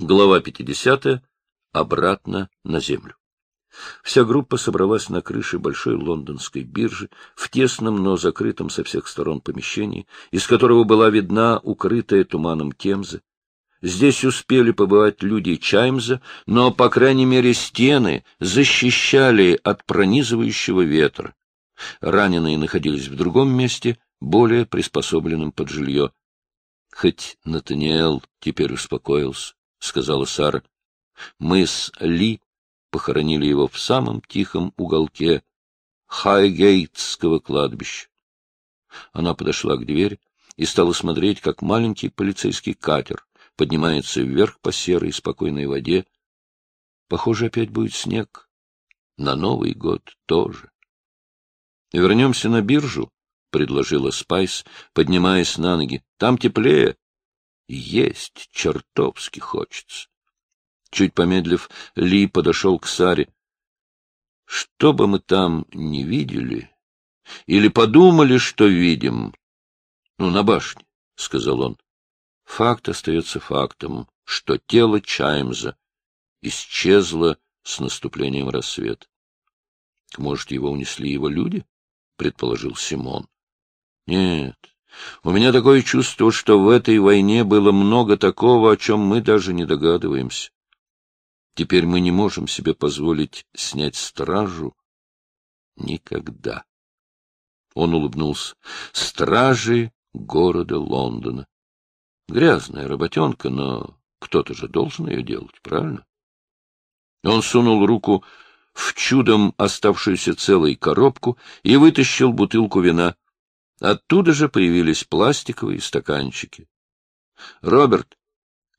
Глава 50. Обратно на землю. Вся группа собралась на крыше большой лондонской биржи, в тесном, но закрытом со всех сторон помещении, из которого была видна укрытая туманом Темза. Здесь успели побывать люди Чаймза, но, по крайней мере, стены защищали от пронизывающего ветра. Раненые находились в другом месте, более приспособленном под жилье. Хоть Натаниэл теперь успокоился. — сказала Сара. — Мы с Ли похоронили его в самом тихом уголке Хайгейтского кладбища. Она подошла к двери и стала смотреть, как маленький полицейский катер поднимается вверх по серой спокойной воде. Похоже, опять будет снег. На Новый год тоже. — Вернемся на биржу, — предложила Спайс, поднимаясь на ноги. — Там теплее. Есть чертовски хочется. Чуть помедлив, Ли подошел к Саре. — Что бы мы там не видели, или подумали, что видим? — Ну, на башне, — сказал он. Факт остается фактом, что тело Чаймза исчезло с наступлением рассвета. — Может, его унесли его люди? — предположил Симон. — Нет, у меня такое чувство, что в этой войне было много такого, о чем мы даже не догадываемся. Теперь мы не можем себе позволить снять стражу никогда. Он улыбнулся. Стражи города Лондона. Грязная работенка, но кто-то же должен ее делать, правильно? Он сунул руку в чудом оставшуюся целой коробку и вытащил бутылку вина. Оттуда же появились пластиковые стаканчики. — Роберт,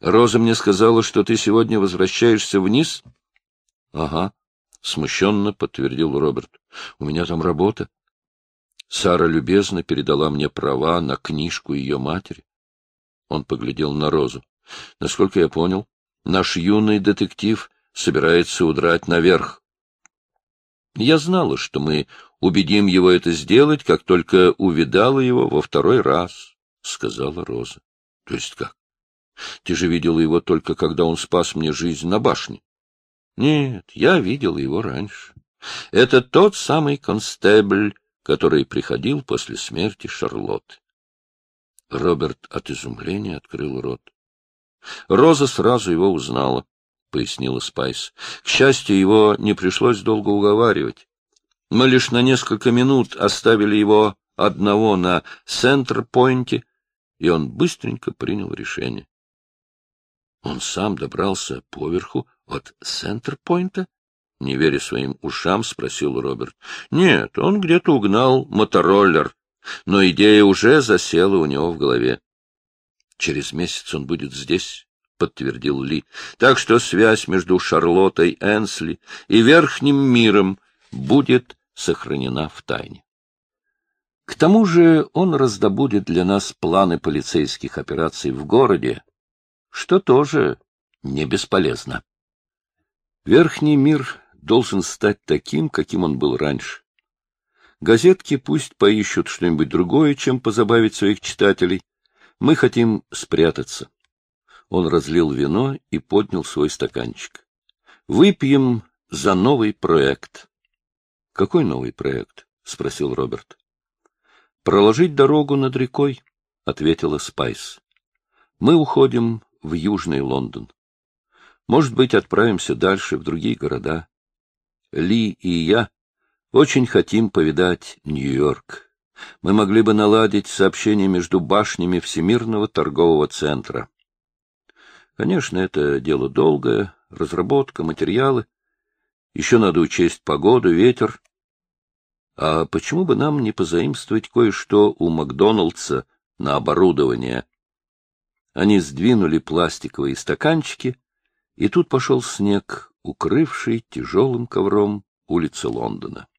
Роза мне сказала, что ты сегодня возвращаешься вниз? — Ага, — смущенно подтвердил Роберт. — У меня там работа. Сара любезно передала мне права на книжку ее матери. Он поглядел на Розу. Насколько я понял, наш юный детектив собирается удрать наверх. Я знала, что мы убедим его это сделать, как только увидала его во второй раз, — сказала Роза. — То есть как? Ты же видела его только, когда он спас мне жизнь на башне. — Нет, я видела его раньше. Это тот самый констебль, который приходил после смерти Шарлотты. Роберт от изумления открыл рот. Роза сразу его узнала, — пояснила Спайс. К счастью, его не пришлось долго уговаривать. Мы лишь на несколько минут оставили его одного на Центр-Пойнте, и он быстренько принял решение. Он сам добрался поверху от Центр-Пойнта? Не веря своим ушам, спросил Роберт. Нет, он где-то угнал мотороллер, но идея уже засела у него в голове. Через месяц он будет здесь, — подтвердил Ли. Так что связь между Шарлоттой Энсли и Верхним миром будет сохранена в тайне. К тому же он раздобудет для нас планы полицейских операций в городе, что тоже не бесполезно. Верхний мир должен стать таким, каким он был раньше. Газетки пусть поищут что-нибудь другое, чем позабавить своих читателей. Мы хотим спрятаться. Он разлил вино и поднял свой стаканчик. Выпьем за новый проект. — Какой новый проект? — спросил Роберт. — Проложить дорогу над рекой, — ответила Спайс. — Мы уходим в Южный Лондон. Может быть, отправимся дальше, в другие города. Ли и я очень хотим повидать Нью-Йорк. Мы могли бы наладить сообщение между башнями Всемирного торгового центра. Конечно, это дело долгое, разработка, материалы. Еще надо учесть погоду, ветер. А почему бы нам не позаимствовать кое-что у Макдоналдса на оборудование? Они сдвинули пластиковые стаканчики, и тут пошел снег, укрывший тяжелым ковром улицы Лондона.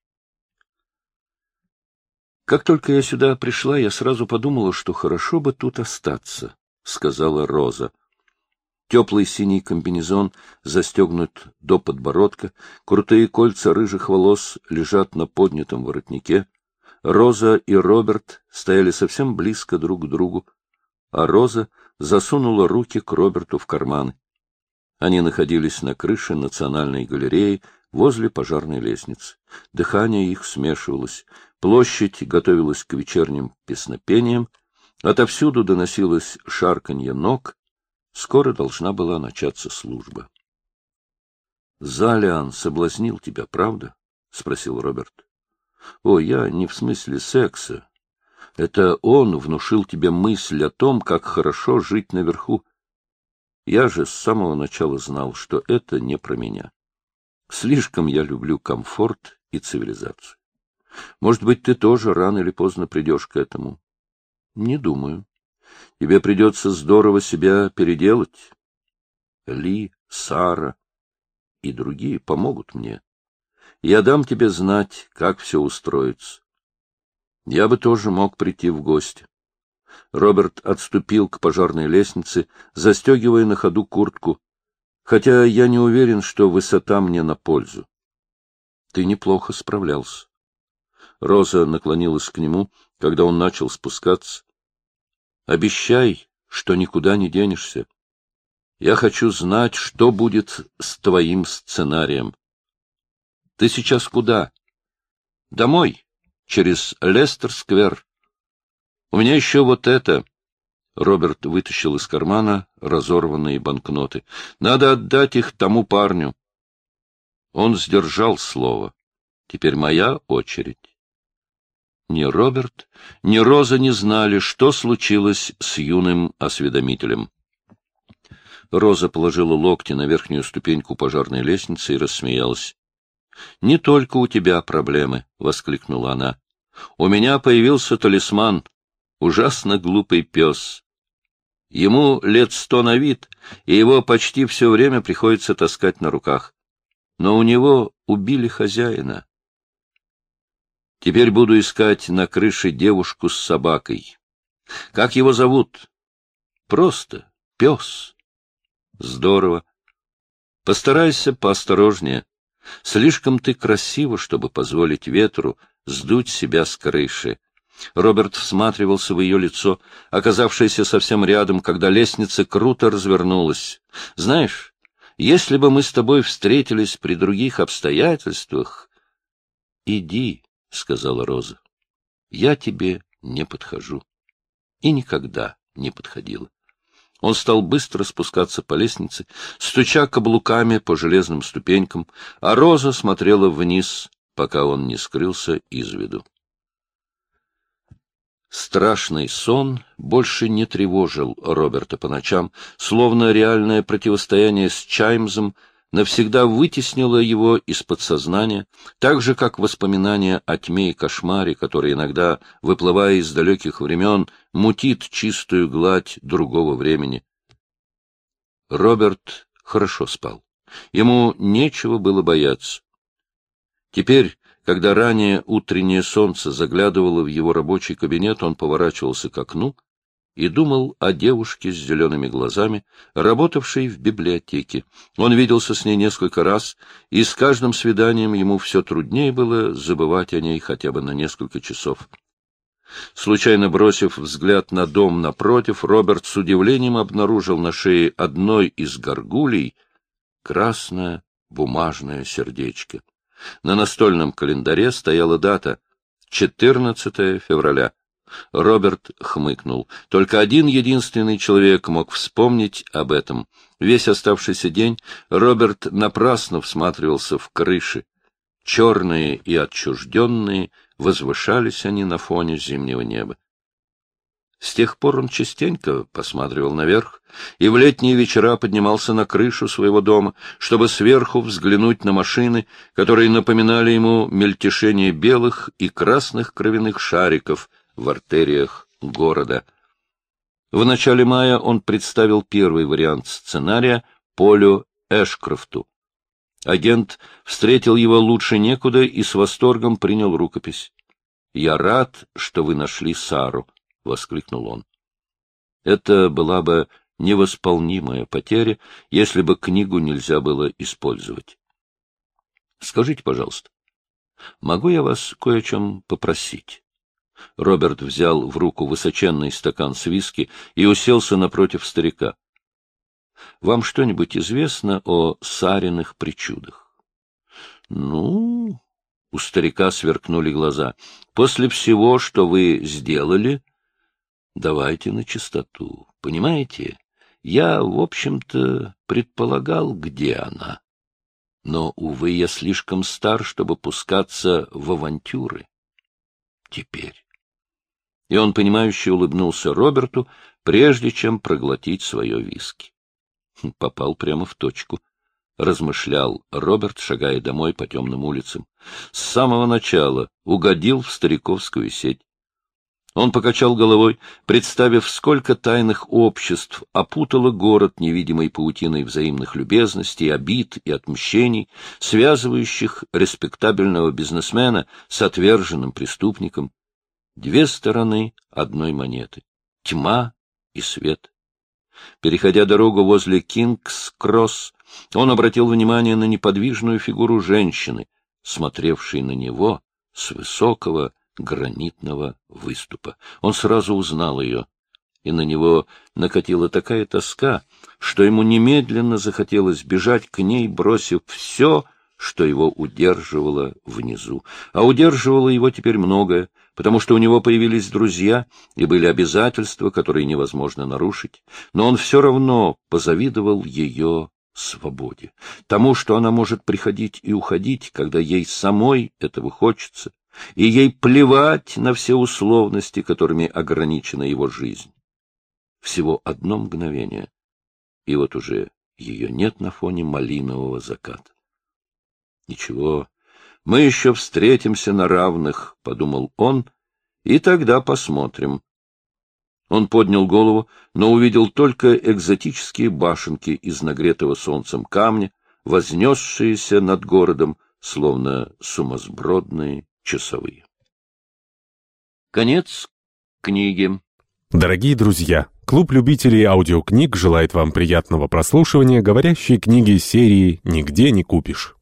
Как только я сюда пришла, я сразу подумала, что хорошо бы тут остаться, — сказала Роза. Теплый синий комбинезон застегнут до подбородка, крутые кольца рыжих волос лежат на поднятом воротнике. Роза и Роберт стояли совсем близко друг к другу, а Роза засунула руки к Роберту в карманы. Они находились на крыше Национальной галереи возле пожарной лестницы. Дыхание их смешивалось, площадь готовилась к вечерним песнопениям, отовсюду доносилось шарканье ног, скоро должна была начаться служба. — Залиан соблазнил тебя, правда? — спросил Роберт. — О, я не в смысле секса. Это он внушил тебе мысль о том, как хорошо жить наверху. Я же с самого начала знал, что это не про меня. Слишком я люблю комфорт и цивилизацию. Может быть, ты тоже рано или поздно придешь к этому? Не думаю. Тебе придется здорово себя переделать. Ли, Сара и другие помогут мне. Я дам тебе знать, как все устроится. Я бы тоже мог прийти в гости. Роберт отступил к пожарной лестнице, застегивая на ходу куртку, хотя я не уверен, что высота мне на пользу. Ты неплохо справлялся. Роза наклонилась к нему, когда он начал спускаться. — Обещай, что никуда не денешься. Я хочу знать, что будет с твоим сценарием. Ты сейчас куда? Домой, через Лестер-сквер. У меня еще вот это. Роберт вытащил из кармана разорванные банкноты. Надо отдать их тому парню. Он сдержал слово. Теперь моя очередь. Ни Роберт, ни Роза не знали, что случилось с юным осведомителем. Роза положила локти на верхнюю ступеньку пожарной лестницы и рассмеялась. — Не только у тебя проблемы, — воскликнула она. — У меня появился талисман, ужасно глупый пес. Ему лет сто на вид, и его почти все время приходится таскать на руках. Но у него убили хозяина. Теперь буду искать на крыше девушку с собакой. Как его зовут? Просто пес. Здорово. Постарайся поосторожнее. Слишком ты красива, чтобы позволить ветру сдуть себя с крыши. Роберт всматривался в ее лицо, оказавшееся совсем рядом, когда лестница круто развернулась. — Знаешь, если бы мы с тобой встретились при других обстоятельствах... — Иди, — сказала Роза. — Я тебе не подхожу. И никогда не подходила. Он стал быстро спускаться по лестнице, стуча каблуками по железным ступенькам, а Роза смотрела вниз, пока он не скрылся из виду. Страшный сон больше не тревожил Роберта по ночам, словно реальное противостояние с Чаймзом навсегда вытеснило его из подсознания, так же, как воспоминания о тьме и кошмаре, который иногда, выплывая из далеких времен, мутит чистую гладь другого времени. Роберт хорошо спал. Ему нечего было бояться. Теперь, когда ранее утреннее солнце заглядывало в его рабочий кабинет, он поворачивался к окну и думал о девушке с зелеными глазами, работавшей в библиотеке. Он виделся с ней несколько раз, и с каждым свиданием ему все труднее было забывать о ней хотя бы на несколько часов. Случайно бросив взгляд на дом напротив, Роберт с удивлением обнаружил на шее одной из горгулей красное бумажное сердечко. На настольном календаре стояла дата — 14 февраля. Роберт хмыкнул. Только один единственный человек мог вспомнить об этом. Весь оставшийся день Роберт напрасно всматривался в крыши. Черные и отчужденные, возвышались они на фоне зимнего неба. С тех пор он частенько посматривал наверх и в летние вечера поднимался на крышу своего дома, чтобы сверху взглянуть на машины, которые напоминали ему мельтешение белых и красных кровяных шариков в артериях города. В начале мая он представил первый вариант сценария Полю Эшкрофту. Агент встретил его лучше некуда и с восторгом принял рукопись. — Я рад, что вы нашли Сару, — воскликнул он. Это была бы невосполнимая потеря, если бы книгу нельзя было использовать. Скажите, пожалуйста, могу я вас кое о чем попросить? Роберт взял в руку высоченный стакан с виски и уселся напротив старика. Вам что-нибудь известно о Сариных причудах? — Ну, — у старика сверкнули глаза, — после всего, что вы сделали, давайте на чистоту. Понимаете, я, в общем-то, предполагал, где она. Но, увы, я слишком стар, чтобы пускаться в авантюры. Теперь. И он, понимающе улыбнулся Роберту, прежде чем проглотить свое виски. Хм, попал прямо в точку, — размышлял Роберт, шагая домой по темным улицам. С самого начала угодил в стариковскую сеть. Он покачал головой, представив, сколько тайных обществ опутало город невидимой паутиной взаимных любезностей, обид и отмщений, связывающих респектабельного бизнесмена с отверженным преступником. Две стороны одной монеты — тьма и свет. Переходя дорогу возле Кингс-Кросс, он обратил внимание на неподвижную фигуру женщины, смотревшей на него с высокого, гранитного выступа. Он сразу узнал ее, и на него накатила такая тоска, что ему немедленно захотелось бежать к ней, бросив все, что его удерживало внизу. А удерживало его теперь многое, потому что у него появились друзья и были обязательства, которые невозможно нарушить, но он все равно позавидовал ее свободе, тому, что она может приходить и уходить, когда ей самой этого хочется, и ей плевать на все условности, которыми ограничена его жизнь. Всего одно мгновение, и вот уже ее нет на фоне малинового заката. Ничего, мы еще встретимся на равных, — подумал он, — и тогда посмотрим. Он поднял голову, но увидел только экзотические башенки из нагретого солнцем камня, вознесшиеся над городом, словно сумасбродные часовые. Конец книги. Дорогие друзья, клуб любителей аудиокниг желает вам приятного прослушивания говорящей книги серии «Нигде не купишь».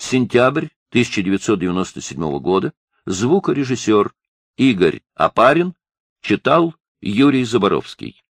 Сентябрь 1997 года. Звукорежиссер Игорь Апарин читал Юрий Заборовский.